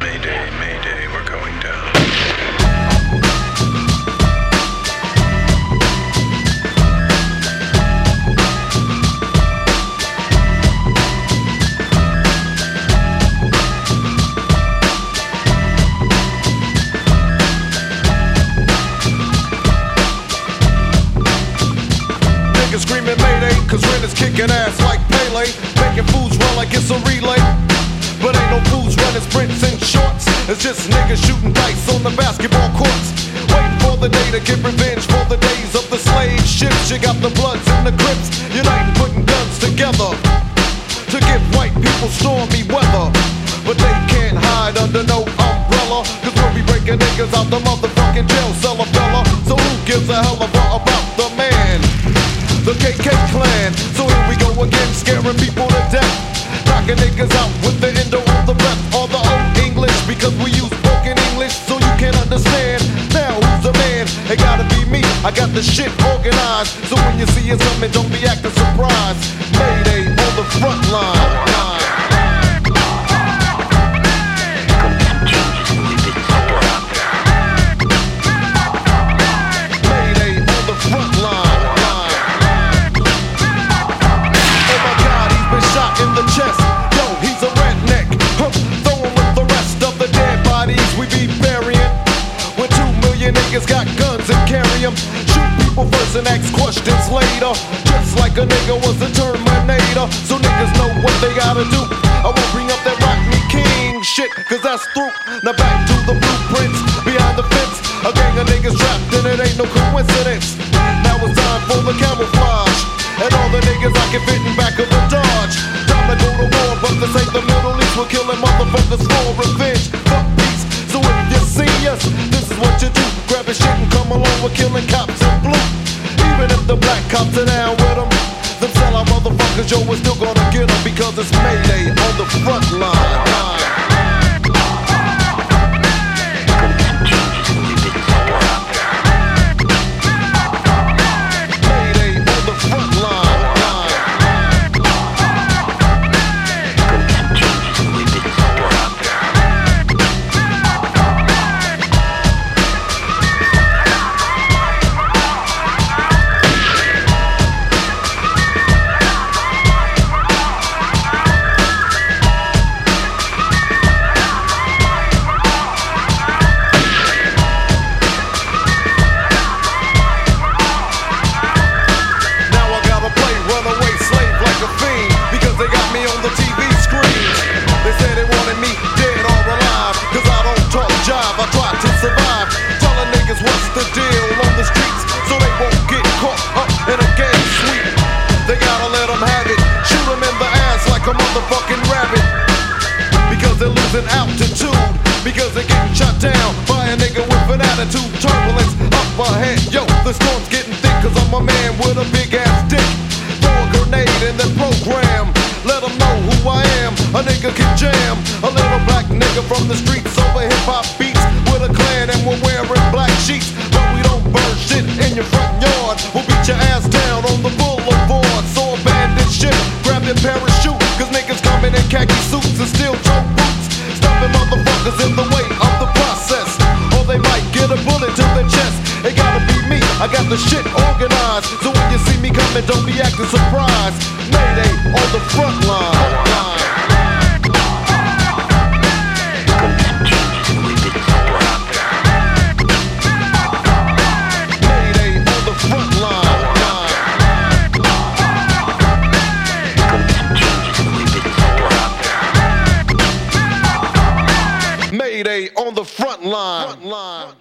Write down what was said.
Mayday, mayday, we're going down. Kicking ass like Pele. Making fools run like it's a relay. But ain't no fools running sprints in shorts. It's just niggas shooting dice on the basketball courts. Waiting for the day to get revenge for the days of the slave ships. You got the bloods and the crips, uniting, putting guns together. To give white people stormy weather. But they can't hide under no umbrella. Cause we'll be breaking niggas out the motherfucking jail cell, fella. So who gives a hell of a? The KK clan. So here we go again, scaring people to death. Knocking niggas out with the endo of the breath All the old English because we use broken English so you can understand. Now who's the man? It gotta be me. I got the shit organized. So when you see us coming, don't be acting surprised. Mayday on the front line. First and ask questions later. Just like a nigga was a Terminator. So niggas know what they gotta do. I won't bring up that rock me king shit, cause that's through. Now back to the blueprints behind the fence. A gang of niggas trapped and it ain't no coincidence. Now it's time for the camouflage. And all the niggas I can fit in back of a Dodge. Time to go to war, but this ain't the Middle East. We're killing motherfuckers the black cops are down with them. Them sell our motherfuckers, yo, we're still gonna get them because it's Mayday on the front line. They got me on the TV screen. They said they wanted me dead or alive because I don't talk jive. I try to survive. Telling niggas what's the deal on the streets so they won't get caught up in a gang sweep. They gotta let them have it. Shoot them in the ass like a motherfucking rabbit because they're losing altitude. Because they're getting shot down by a nigga with an attitude. Turbulence up ahead. Yo, the storm's getting jam. A little black nigga from the streets over hip hop beats. With a clan and we're wearing black sheets. But we don't burn shit in your front yard. We'll beat your ass down on the boulevard. So abandon shit. Grab your parachute. Cause niggas coming in khaki suits and steel toe boots. Stopping motherfuckers in the way of the process. Or they might get a bullet to the chest. It gotta be me, I got the shit organized. So when you see me coming, don't be acting surprised. Mayday on the front line. Line. Front line.